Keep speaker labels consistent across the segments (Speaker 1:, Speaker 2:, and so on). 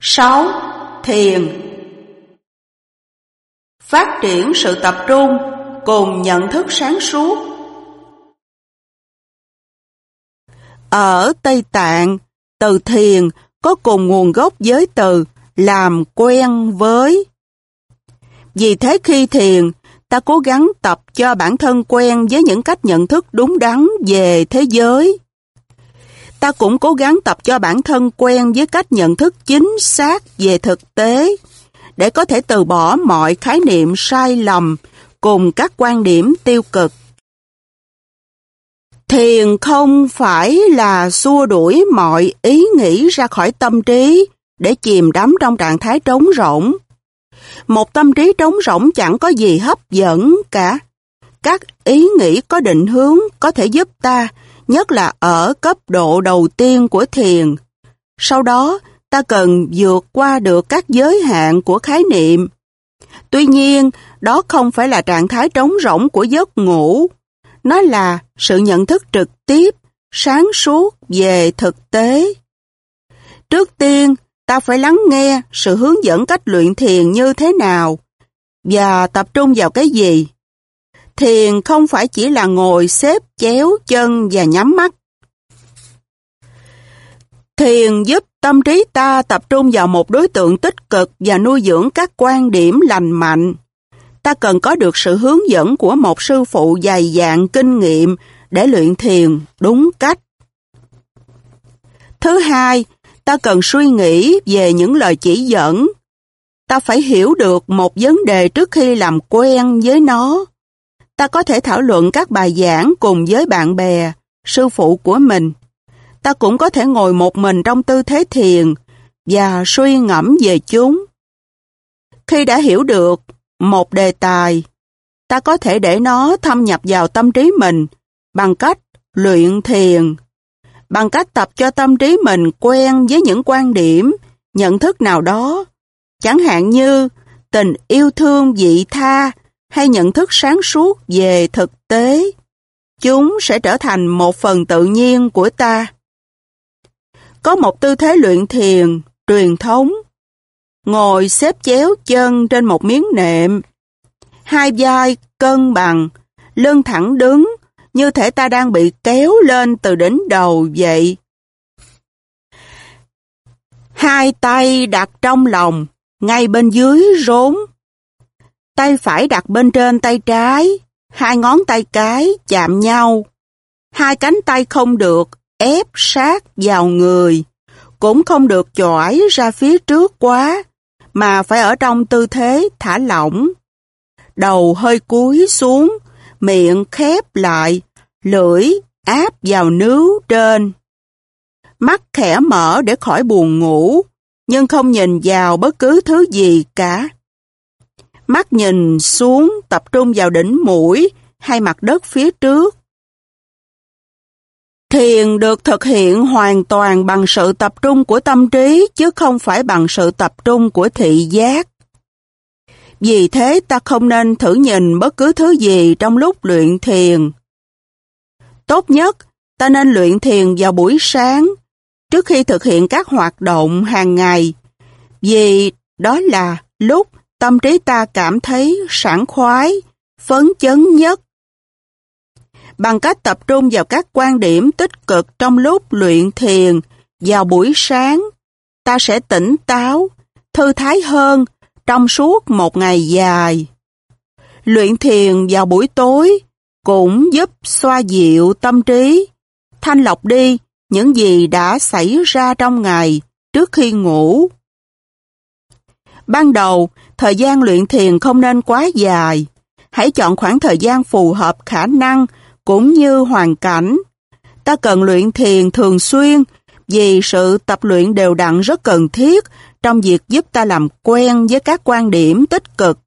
Speaker 1: 6. Thiền Phát triển sự tập trung cùng nhận thức sáng suốt Ở Tây Tạng, từ thiền có cùng nguồn gốc với từ làm quen với. Vì thế khi thiền, ta cố gắng tập cho bản thân quen với những cách nhận thức đúng đắn về thế giới. Ta cũng cố gắng tập cho bản thân quen với cách nhận thức chính xác về thực tế, để có thể từ bỏ mọi khái niệm sai lầm cùng các quan điểm tiêu cực. Thiền không phải là xua đuổi mọi ý nghĩ ra khỏi tâm trí để chìm đắm trong trạng thái trống rỗng. Một tâm trí trống rỗng chẳng có gì hấp dẫn cả. Các ý nghĩ có định hướng có thể giúp ta, nhất là ở cấp độ đầu tiên của thiền. Sau đó, ta cần vượt qua được các giới hạn của khái niệm. Tuy nhiên, đó không phải là trạng thái trống rỗng của giấc ngủ. Nó là sự nhận thức trực tiếp, sáng suốt về thực tế. Trước tiên, ta phải lắng nghe sự hướng dẫn cách luyện thiền như thế nào và tập trung vào cái gì. Thiền không phải chỉ là ngồi xếp chéo chân và nhắm mắt. Thiền giúp tâm trí ta tập trung vào một đối tượng tích cực và nuôi dưỡng các quan điểm lành mạnh. Ta cần có được sự hướng dẫn của một sư phụ dày dạn kinh nghiệm để luyện thiền đúng cách. Thứ hai, ta cần suy nghĩ về những lời chỉ dẫn. Ta phải hiểu được một vấn đề trước khi làm quen với nó. Ta có thể thảo luận các bài giảng cùng với bạn bè, sư phụ của mình. Ta cũng có thể ngồi một mình trong tư thế thiền và suy ngẫm về chúng. Khi đã hiểu được một đề tài, ta có thể để nó thâm nhập vào tâm trí mình bằng cách luyện thiền bằng cách tập cho tâm trí mình quen với những quan điểm, nhận thức nào đó, chẳng hạn như tình yêu thương dị tha hay nhận thức sáng suốt về thực tế. Chúng sẽ trở thành một phần tự nhiên của ta. Có một tư thế luyện thiền, truyền thống. Ngồi xếp chéo chân trên một miếng nệm. Hai vai cân bằng, lưng thẳng đứng, như thể ta đang bị kéo lên từ đỉnh đầu vậy. Hai tay đặt trong lòng, ngay bên dưới rốn. Tay phải đặt bên trên tay trái, hai ngón tay cái chạm nhau. Hai cánh tay không được ép sát vào người, cũng không được chỏi ra phía trước quá, mà phải ở trong tư thế thả lỏng. Đầu hơi cúi xuống, miệng khép lại, lưỡi áp vào nướu trên. Mắt khẽ mở để khỏi buồn ngủ, nhưng không nhìn vào bất cứ thứ gì cả. Mắt nhìn xuống tập trung vào đỉnh mũi hay mặt đất phía trước. Thiền được thực hiện hoàn toàn bằng sự tập trung của tâm trí chứ không phải bằng sự tập trung của thị giác. Vì thế ta không nên thử nhìn bất cứ thứ gì trong lúc luyện thiền. Tốt nhất, ta nên luyện thiền vào buổi sáng, trước khi thực hiện các hoạt động hàng ngày, vì đó là lúc tâm trí ta cảm thấy sảng khoái, phấn chấn nhất. Bằng cách tập trung vào các quan điểm tích cực trong lúc luyện thiền vào buổi sáng, ta sẽ tỉnh táo, thư thái hơn trong suốt một ngày dài. Luyện thiền vào buổi tối cũng giúp xoa dịu tâm trí, thanh lọc đi những gì đã xảy ra trong ngày trước khi ngủ. Ban đầu, thời gian luyện thiền không nên quá dài. Hãy chọn khoảng thời gian phù hợp khả năng cũng như hoàn cảnh. Ta cần luyện thiền thường xuyên vì sự tập luyện đều đặn rất cần thiết trong việc giúp ta làm quen với các quan điểm tích cực.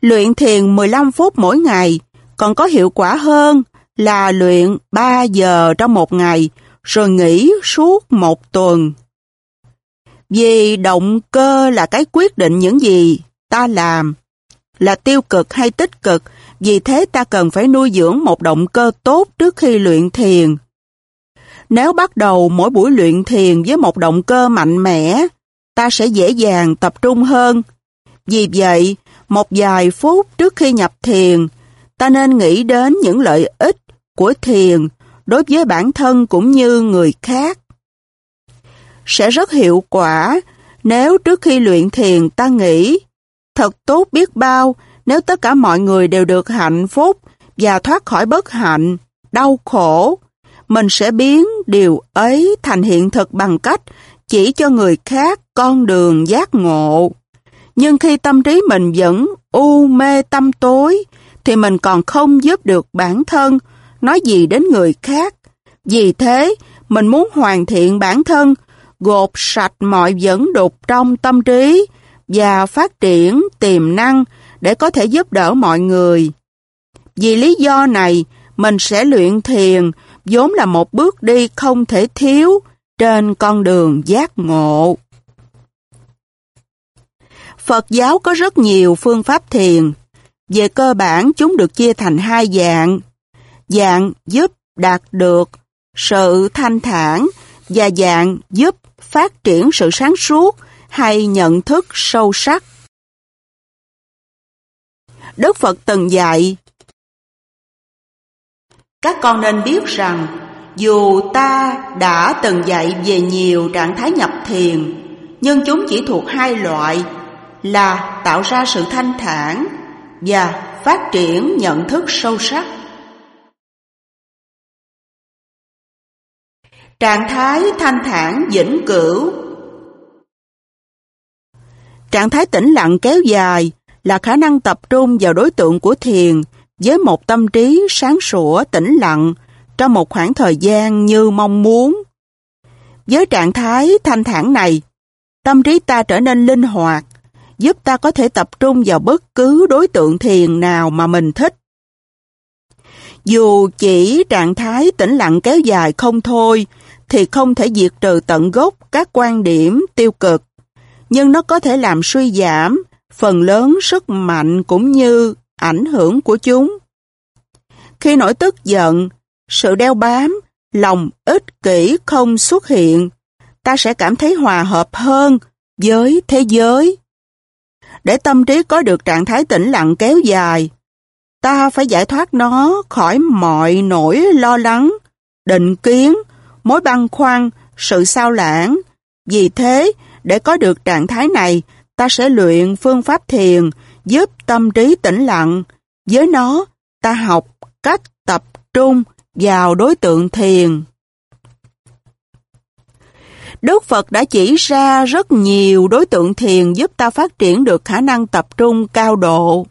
Speaker 1: Luyện thiền 15 phút mỗi ngày, còn có hiệu quả hơn là luyện 3 giờ trong một ngày, rồi nghỉ suốt một tuần. Vì động cơ là cái quyết định những gì ta làm, là tiêu cực hay tích cực, vì thế ta cần phải nuôi dưỡng một động cơ tốt trước khi luyện thiền. Nếu bắt đầu mỗi buổi luyện thiền với một động cơ mạnh mẽ, ta sẽ dễ dàng tập trung hơn. Vì vậy, một vài phút trước khi nhập thiền, ta nên nghĩ đến những lợi ích của thiền đối với bản thân cũng như người khác. Sẽ rất hiệu quả nếu trước khi luyện thiền ta nghĩ thật tốt biết bao nếu tất cả mọi người đều được hạnh phúc và thoát khỏi bất hạnh, đau khổ. Mình sẽ biến điều ấy thành hiện thực bằng cách chỉ cho người khác con đường giác ngộ. Nhưng khi tâm trí mình vẫn u mê tâm tối, thì mình còn không giúp được bản thân, nói gì đến người khác. Vì thế, mình muốn hoàn thiện bản thân, gột sạch mọi dẫn đục trong tâm trí và phát triển tiềm năng để có thể giúp đỡ mọi người. Vì lý do này, mình sẽ luyện thiền, vốn là một bước đi không thể thiếu trên con đường giác ngộ. Phật giáo có rất nhiều phương pháp thiền. Về cơ bản chúng được chia thành hai dạng. Dạng giúp đạt được sự thanh thản và dạng giúp phát triển sự sáng suốt hay nhận thức sâu sắc. Đức Phật từng dạy, Các con nên biết rằng, dù ta đã từng dạy về nhiều trạng thái nhập thiền, nhưng chúng chỉ thuộc hai loại, là tạo ra sự thanh thản và phát triển nhận thức sâu sắc. Trạng thái thanh thản vĩnh cửu Trạng thái tĩnh lặng kéo dài là khả năng tập trung vào đối tượng của thiền với một tâm trí sáng sủa tĩnh lặng trong một khoảng thời gian như mong muốn. Với trạng thái thanh thản này, tâm trí ta trở nên linh hoạt, giúp ta có thể tập trung vào bất cứ đối tượng thiền nào mà mình thích. Dù chỉ trạng thái tĩnh lặng kéo dài không thôi, thì không thể diệt trừ tận gốc các quan điểm tiêu cực, nhưng nó có thể làm suy giảm phần lớn sức mạnh cũng như ảnh hưởng của chúng. Khi nổi tức giận, sự đeo bám, lòng ích kỷ không xuất hiện, ta sẽ cảm thấy hòa hợp hơn với thế giới. Để tâm trí có được trạng thái tĩnh lặng kéo dài, ta phải giải thoát nó khỏi mọi nỗi lo lắng, định kiến, mối băn khoăn, sự sao lãng. Vì thế, để có được trạng thái này, ta sẽ luyện phương pháp thiền giúp tâm trí tĩnh lặng. Với nó, ta học cách tập trung vào đối tượng thiền. Đức Phật đã chỉ ra rất nhiều đối tượng thiền giúp ta phát triển được khả năng tập trung cao độ.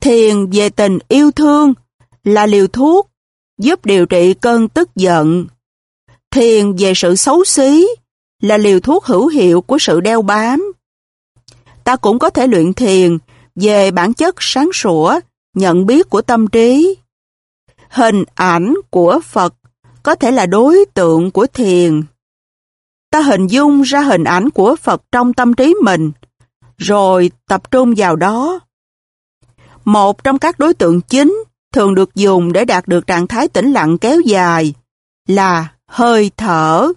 Speaker 1: Thiền về tình yêu thương là liều thuốc giúp điều trị cơn tức giận. Thiền về sự xấu xí là liều thuốc hữu hiệu của sự đeo bám. Ta cũng có thể luyện thiền về bản chất sáng sủa, nhận biết của tâm trí. Hình ảnh của Phật có thể là đối tượng của thiền. Ta hình dung ra hình ảnh của Phật trong tâm trí mình, rồi tập trung vào đó. Một trong các đối tượng chính thường được dùng để đạt được trạng thái tĩnh lặng kéo dài là hơi thở.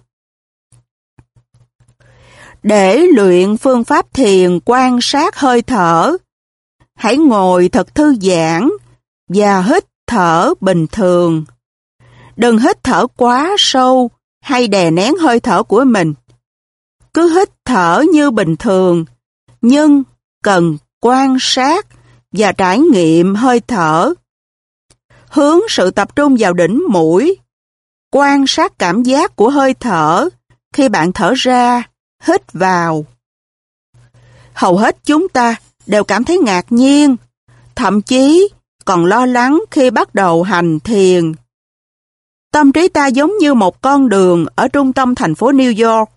Speaker 1: Để luyện phương pháp thiền quan sát hơi thở, hãy ngồi thật thư giãn và hít thở bình thường. Đừng hít thở quá sâu hay đè nén hơi thở của mình. Cứ hít thở như bình thường, nhưng cần quan sát và trải nghiệm hơi thở. Hướng sự tập trung vào đỉnh mũi, quan sát cảm giác của hơi thở khi bạn thở ra, hít vào. Hầu hết chúng ta đều cảm thấy ngạc nhiên, thậm chí còn lo lắng khi bắt đầu hành thiền. Tâm trí ta giống như một con đường ở trung tâm thành phố New York.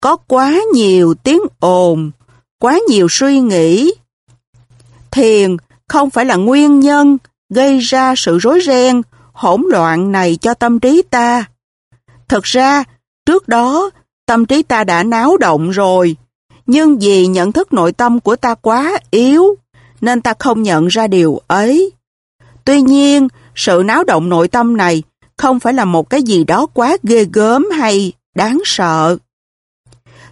Speaker 1: Có quá nhiều tiếng ồn, quá nhiều suy nghĩ. Thiền không phải là nguyên nhân gây ra sự rối ren, hỗn loạn này cho tâm trí ta. Thực ra, trước đó, tâm trí ta đã náo động rồi, nhưng vì nhận thức nội tâm của ta quá yếu, nên ta không nhận ra điều ấy. Tuy nhiên, sự náo động nội tâm này không phải là một cái gì đó quá ghê gớm hay đáng sợ.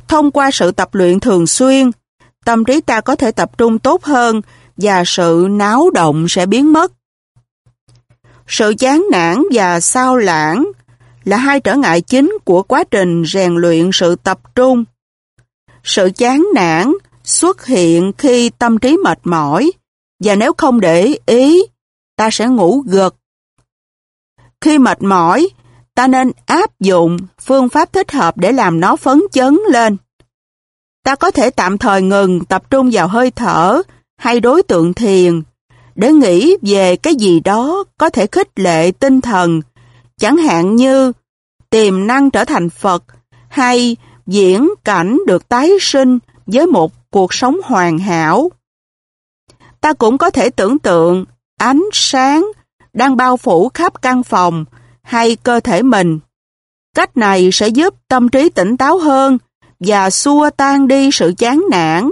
Speaker 1: Thông qua sự tập luyện thường xuyên, tâm trí ta có thể tập trung tốt hơn và sự náo động sẽ biến mất. Sự chán nản và sao lãng là hai trở ngại chính của quá trình rèn luyện sự tập trung. Sự chán nản xuất hiện khi tâm trí mệt mỏi và nếu không để ý, ta sẽ ngủ gật. Khi mệt mỏi, ta nên áp dụng phương pháp thích hợp để làm nó phấn chấn lên. Ta có thể tạm thời ngừng tập trung vào hơi thở hay đối tượng thiền để nghĩ về cái gì đó có thể khích lệ tinh thần, chẳng hạn như tiềm năng trở thành Phật hay diễn cảnh được tái sinh với một cuộc sống hoàn hảo. Ta cũng có thể tưởng tượng ánh sáng đang bao phủ khắp căn phòng hay cơ thể mình. Cách này sẽ giúp tâm trí tỉnh táo hơn và xua tan đi sự chán nản.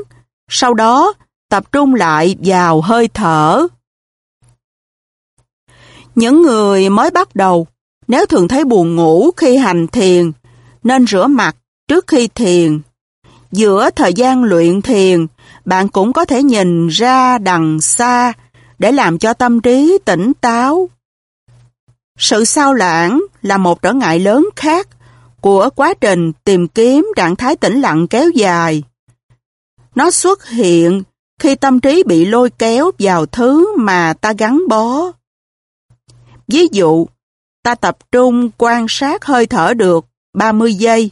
Speaker 1: Sau đó, tập trung lại vào hơi thở. Những người mới bắt đầu, nếu thường thấy buồn ngủ khi hành thiền, nên rửa mặt trước khi thiền. Giữa thời gian luyện thiền, bạn cũng có thể nhìn ra đằng xa để làm cho tâm trí tỉnh táo. Sự sao lãng là một trở ngại lớn khác của quá trình tìm kiếm trạng thái tĩnh lặng kéo dài. Nó xuất hiện khi tâm trí bị lôi kéo vào thứ mà ta gắn bó. Ví dụ, ta tập trung quan sát hơi thở được 30 giây.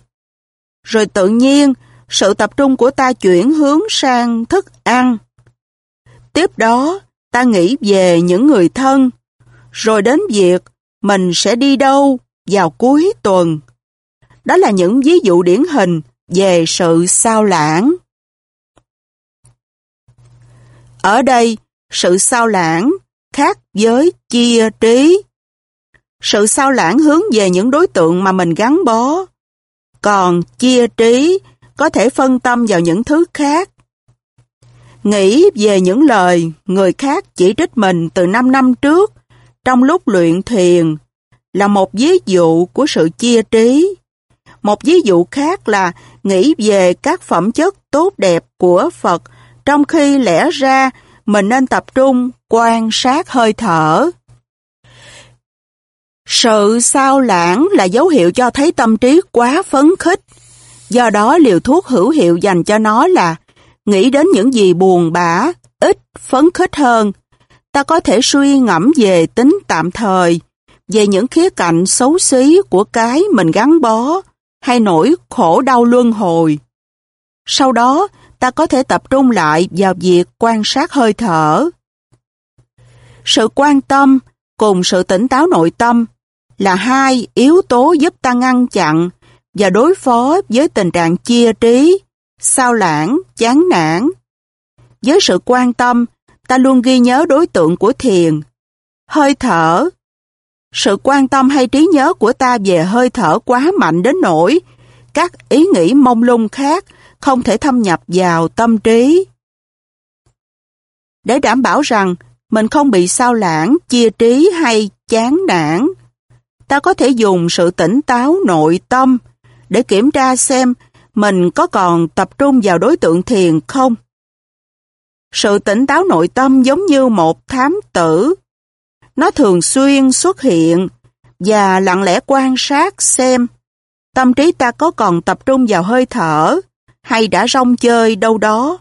Speaker 1: Rồi tự nhiên, sự tập trung của ta chuyển hướng sang thức ăn. Tiếp đó, ta nghĩ về những người thân, rồi đến việc mình sẽ đi đâu vào cuối tuần. Đó là những ví dụ điển hình về sự sao lãng. Ở đây, sự sao lãng khác với chia trí. Sự sao lãng hướng về những đối tượng mà mình gắn bó. Còn chia trí có thể phân tâm vào những thứ khác. Nghĩ về những lời người khác chỉ trích mình từ 5 năm trước trong lúc luyện thiền là một ví dụ của sự chia trí. Một ví dụ khác là nghĩ về các phẩm chất tốt đẹp của Phật trong khi lẽ ra mình nên tập trung quan sát hơi thở. Sự sao lãng là dấu hiệu cho thấy tâm trí quá phấn khích. Do đó liều thuốc hữu hiệu dành cho nó là nghĩ đến những gì buồn bã, ít, phấn khích hơn. Ta có thể suy ngẫm về tính tạm thời, về những khía cạnh xấu xí của cái mình gắn bó, hay nỗi khổ đau luân hồi. Sau đó, ta có thể tập trung lại vào việc quan sát hơi thở. Sự quan tâm cùng sự tỉnh táo nội tâm là hai yếu tố giúp ta ngăn chặn và đối phó với tình trạng chia trí, sao lãng, chán nản. Với sự quan tâm, ta luôn ghi nhớ đối tượng của thiền, hơi thở. Sự quan tâm hay trí nhớ của ta về hơi thở quá mạnh đến nỗi các ý nghĩ mông lung khác không thể thâm nhập vào tâm trí. Để đảm bảo rằng mình không bị sao lãng, chia trí hay chán nản, ta có thể dùng sự tỉnh táo nội tâm để kiểm tra xem mình có còn tập trung vào đối tượng thiền không. Sự tỉnh táo nội tâm giống như một thám tử. Nó thường xuyên xuất hiện và lặng lẽ quan sát xem tâm trí ta có còn tập trung vào hơi thở hay đã rong chơi đâu đó.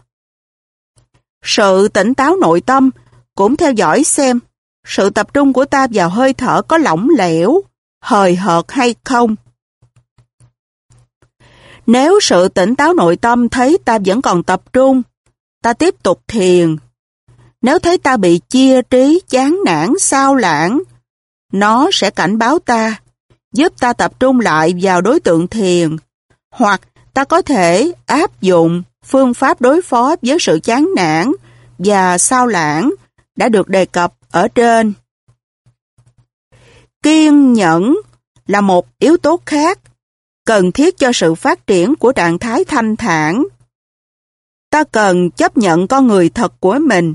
Speaker 1: Sự tỉnh táo nội tâm cũng theo dõi xem sự tập trung của ta vào hơi thở có lỏng lẻo, hời hợt hay không. Nếu sự tỉnh táo nội tâm thấy ta vẫn còn tập trung, ta tiếp tục thiền. Nếu thấy ta bị chia trí, chán nản, sao lãng, nó sẽ cảnh báo ta, giúp ta tập trung lại vào đối tượng thiền, hoặc ta có thể áp dụng phương pháp đối phó với sự chán nản và sao lãng đã được đề cập ở trên. Kiên nhẫn là một yếu tố khác cần thiết cho sự phát triển của trạng thái thanh thản. Ta cần chấp nhận con người thật của mình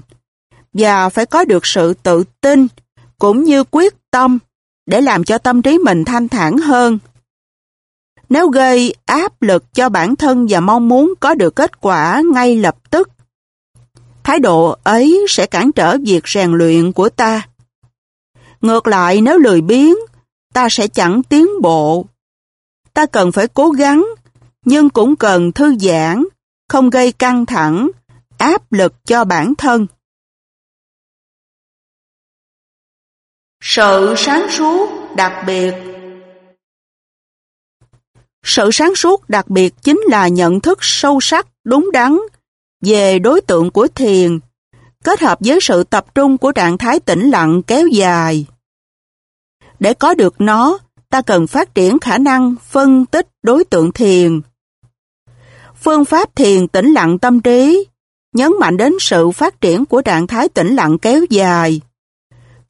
Speaker 1: và phải có được sự tự tin cũng như quyết tâm để làm cho tâm trí mình thanh thản hơn. Nếu gây áp lực cho bản thân và mong muốn có được kết quả ngay lập tức, thái độ ấy sẽ cản trở việc rèn luyện của ta. Ngược lại nếu lười biếng, ta sẽ chẳng tiến bộ. Ta cần phải cố gắng, nhưng cũng cần thư giãn, không gây căng thẳng, áp lực cho bản thân. Sự sáng suốt đặc biệt sự sáng suốt đặc biệt chính là nhận thức sâu sắc, đúng đắn về đối tượng của thiền, kết hợp với sự tập trung của trạng thái tĩnh lặng kéo dài. Để có được nó, ta cần phát triển khả năng phân tích đối tượng thiền. Phương pháp thiền tĩnh lặng tâm trí nhấn mạnh đến sự phát triển của trạng thái tĩnh lặng kéo dài.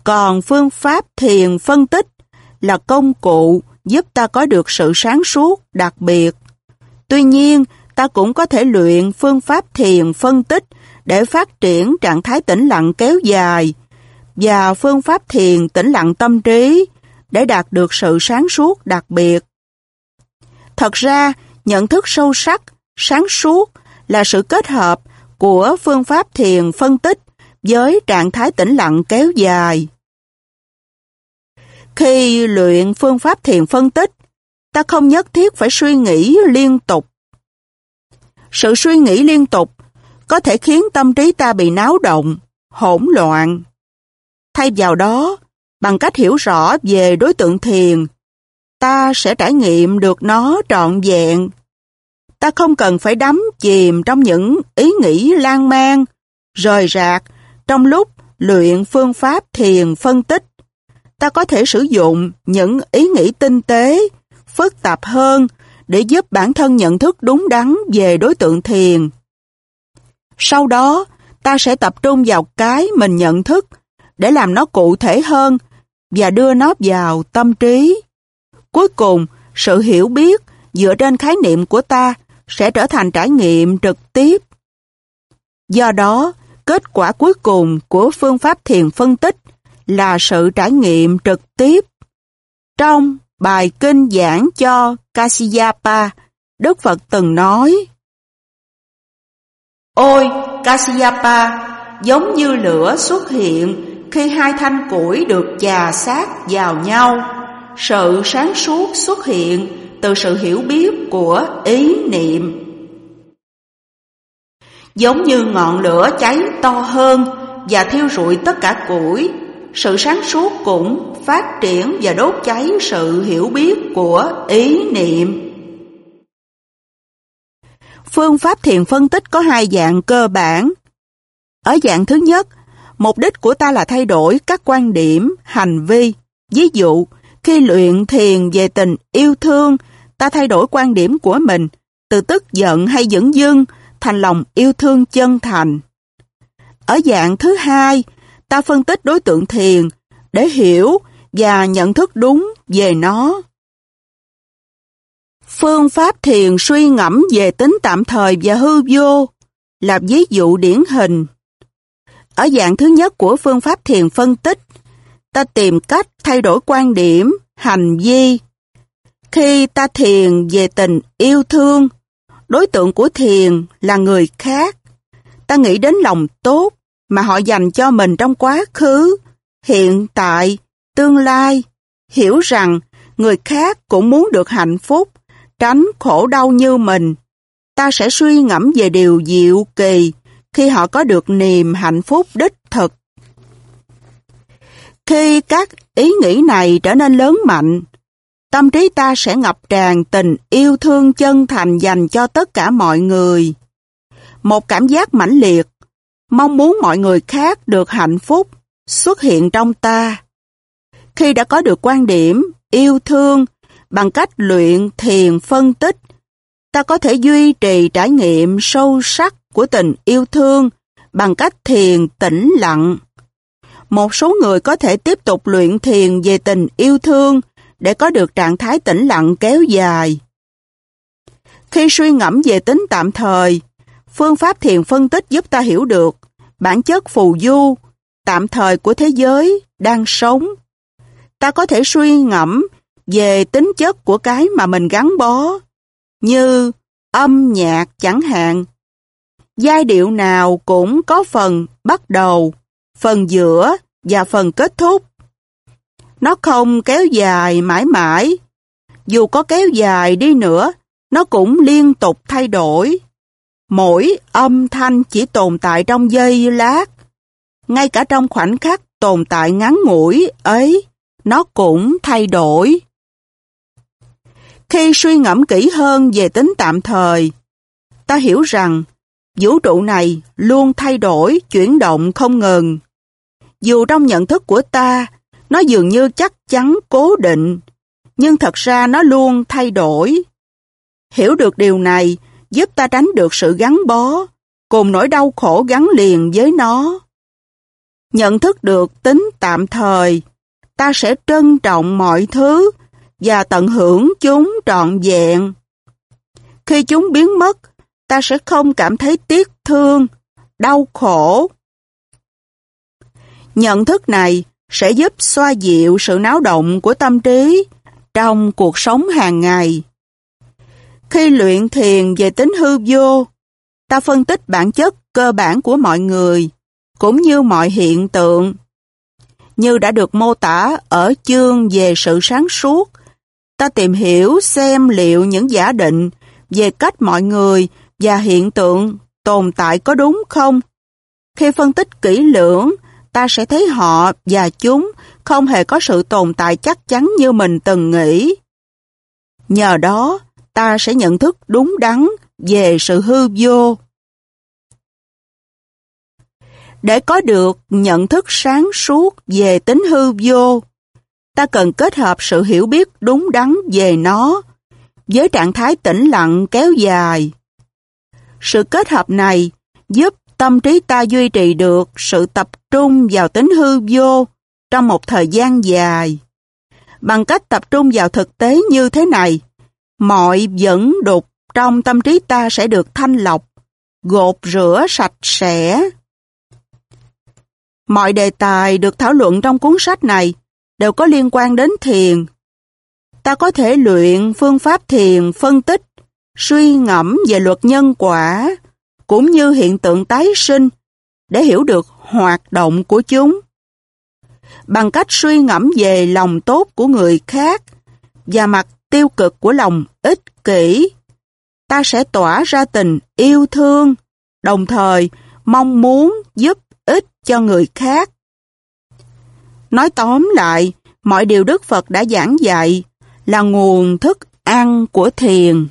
Speaker 1: Còn phương pháp thiền phân tích là công cụ giúp ta có được sự sáng suốt đặc biệt. Tuy nhiên, ta cũng có thể luyện phương pháp thiền phân tích để phát triển trạng thái tĩnh lặng kéo dài và phương pháp thiền tĩnh lặng tâm trí để đạt được sự sáng suốt đặc biệt. Thật ra, nhận thức sâu sắc, sáng suốt là sự kết hợp của phương pháp thiền phân tích với trạng thái tĩnh lặng kéo dài. Khi luyện phương pháp thiền phân tích, ta không nhất thiết phải suy nghĩ liên tục. Sự suy nghĩ liên tục có thể khiến tâm trí ta bị náo động, hỗn loạn. Thay vào đó, bằng cách hiểu rõ về đối tượng thiền, ta sẽ trải nghiệm được nó trọn vẹn. Ta không cần phải đắm chìm trong những ý nghĩ lan man, rời rạc trong lúc luyện phương pháp thiền phân tích. Ta có thể sử dụng những ý nghĩ tinh tế, phức tạp hơn để giúp bản thân nhận thức đúng đắn về đối tượng thiền. Sau đó, ta sẽ tập trung vào cái mình nhận thức để làm nó cụ thể hơn và đưa nó vào tâm trí. Cuối cùng, sự hiểu biết dựa trên khái niệm của ta sẽ trở thành trải nghiệm trực tiếp. Do đó, kết quả cuối cùng của phương pháp thiền phân tích là sự trải nghiệm trực tiếp. Trong bài kinh giảng cho Kasyapa, Đức Phật từng nói Ôi Kasyapa, giống như lửa xuất hiện khi hai thanh củi được chà sát vào nhau, sự sáng suốt xuất hiện từ sự hiểu biết của ý niệm. Giống như ngọn lửa cháy to hơn và thiêu rụi tất cả củi, sự sáng suốt cũng phát triển và đốt cháy sự hiểu biết của ý niệm. Phương pháp thiền phân tích có hai dạng cơ bản. Ở dạng thứ nhất, Mục đích của ta là thay đổi các quan điểm, hành vi. Ví dụ, khi luyện thiền về tình yêu thương, ta thay đổi quan điểm của mình, từ tức giận hay dẫn dưng, thành lòng yêu thương chân thành. Ở dạng thứ hai, ta phân tích đối tượng thiền để hiểu và nhận thức đúng về nó. Phương pháp thiền suy ngẫm về tính tạm thời và hư vô là ví dụ điển hình. Ở dạng thứ nhất của phương pháp thiền phân tích, ta tìm cách thay đổi quan điểm, hành vi. Khi ta thiền về tình yêu thương, đối tượng của thiền là người khác. Ta nghĩ đến lòng tốt mà họ dành cho mình trong quá khứ, hiện tại, tương lai. Hiểu rằng người khác cũng muốn được hạnh phúc, tránh khổ đau như mình. Ta sẽ suy ngẫm về điều diệu kỳ khi họ có được niềm hạnh phúc đích thực. Khi các ý nghĩ này trở nên lớn mạnh, tâm trí ta sẽ ngập tràn tình yêu thương chân thành dành cho tất cả mọi người. Một cảm giác mãnh liệt, mong muốn mọi người khác được hạnh phúc xuất hiện trong ta. Khi đã có được quan điểm yêu thương bằng cách luyện thiền phân tích, ta có thể duy trì trải nghiệm sâu sắc của tình yêu thương bằng cách thiền tĩnh lặng. Một số người có thể tiếp tục luyện thiền về tình yêu thương để có được trạng thái tĩnh lặng kéo dài. Khi suy ngẫm về tính tạm thời, phương pháp thiền phân tích giúp ta hiểu được bản chất phù du, tạm thời của thế giới đang sống. Ta có thể suy ngẫm về tính chất của cái mà mình gắn bó, như âm nhạc chẳng hạn. Giai điệu nào cũng có phần bắt đầu, phần giữa và phần kết thúc. Nó không kéo dài mãi mãi. Dù có kéo dài đi nữa, nó cũng liên tục thay đổi. Mỗi âm thanh chỉ tồn tại trong giây lát. Ngay cả trong khoảnh khắc tồn tại ngắn ngủi ấy, nó cũng thay đổi. Khi suy ngẫm kỹ hơn về tính tạm thời, ta hiểu rằng vũ trụ này luôn thay đổi, chuyển động không ngừng. Dù trong nhận thức của ta, nó dường như chắc chắn cố định, nhưng thật ra nó luôn thay đổi. Hiểu được điều này giúp ta tránh được sự gắn bó, cùng nỗi đau khổ gắn liền với nó. Nhận thức được tính tạm thời, ta sẽ trân trọng mọi thứ và tận hưởng chúng trọn vẹn. Khi chúng biến mất, ta sẽ không cảm thấy tiếc thương, đau khổ. Nhận thức này sẽ giúp xoa dịu sự náo động của tâm trí trong cuộc sống hàng ngày. Khi luyện thiền về tính hư vô, ta phân tích bản chất cơ bản của mọi người, cũng như mọi hiện tượng. Như đã được mô tả ở chương về sự sáng suốt, ta tìm hiểu xem liệu những giả định về cách mọi người và hiện tượng tồn tại có đúng không. Khi phân tích kỹ lưỡng, ta sẽ thấy họ và chúng không hề có sự tồn tại chắc chắn như mình từng nghĩ. Nhờ đó, ta sẽ nhận thức đúng đắn về sự hư vô. Để có được nhận thức sáng suốt về tính hư vô, ta cần kết hợp sự hiểu biết đúng đắn về nó với trạng thái tĩnh lặng kéo dài. Sự kết hợp này giúp tâm trí ta duy trì được sự tập trung vào tính hư vô trong một thời gian dài. Bằng cách tập trung vào thực tế như thế này, mọi dẫn đục trong tâm trí ta sẽ được thanh lọc, gột rửa sạch sẽ. Mọi đề tài được thảo luận trong cuốn sách này đều có liên quan đến thiền. Ta có thể luyện phương pháp thiền phân tích, suy ngẫm về luật nhân quả, cũng như hiện tượng tái sinh, để hiểu được hoạt động của chúng. Bằng cách suy ngẫm về lòng tốt của người khác và mặt tiêu cực của lòng ích kỷ, ta sẽ tỏa ra tình yêu thương, đồng thời mong muốn giúp ích cho người khác. Nói tóm lại, mọi điều Đức Phật đã giảng dạy là nguồn thức ăn của thiền.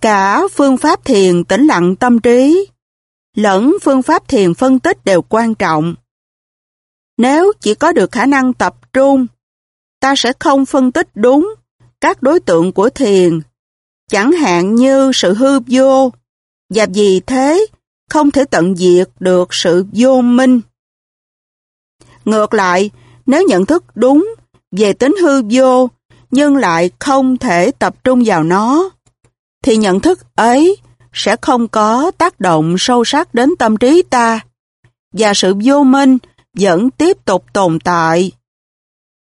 Speaker 1: Cả phương pháp thiền tĩnh lặng tâm trí, lẫn phương pháp thiền phân tích đều quan trọng. Nếu chỉ có được khả năng tập trung, ta sẽ không phân tích đúng các đối tượng của thiền, chẳng hạn như sự hư vô, và vì thế không thể tận diệt được sự vô minh. Ngược lại, nếu nhận thức đúng về tính hư vô, nhưng lại không thể tập trung vào nó, thì nhận thức ấy sẽ không có tác động sâu sắc đến tâm trí ta, và sự vô minh vẫn tiếp tục tồn tại.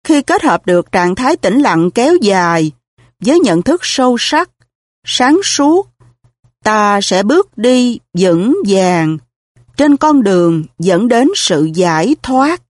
Speaker 1: Khi kết hợp được trạng thái tĩnh lặng kéo dài với nhận thức sâu sắc, sáng suốt, ta sẽ bước đi vững vàng trên con đường dẫn đến sự giải thoát.